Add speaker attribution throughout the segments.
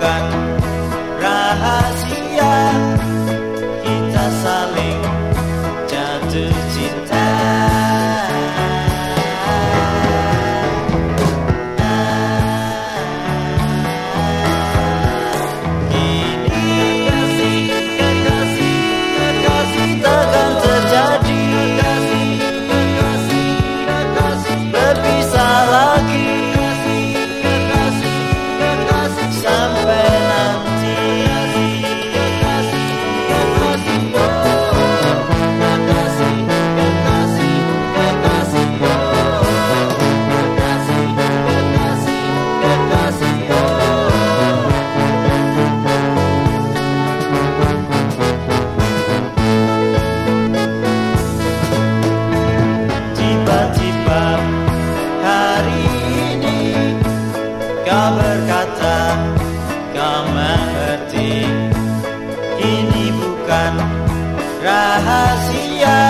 Speaker 1: that ini bukan rahasia.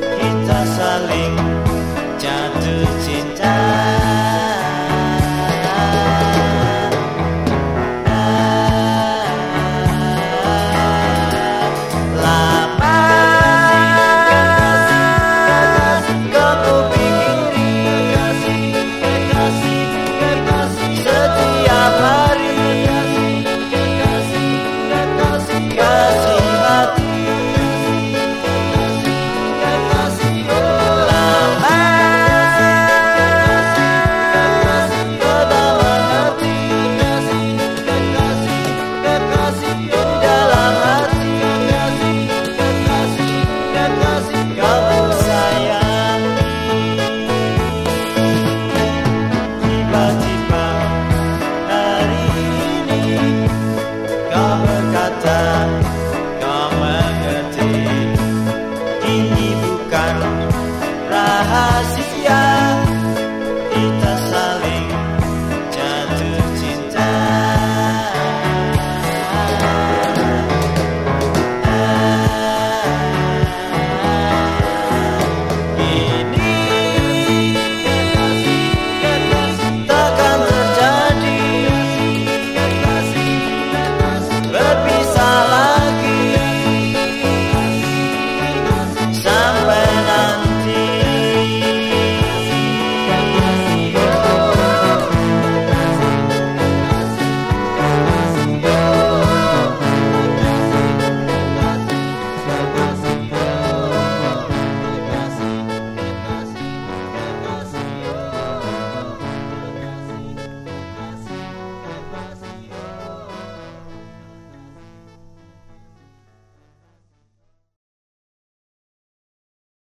Speaker 1: Kita saling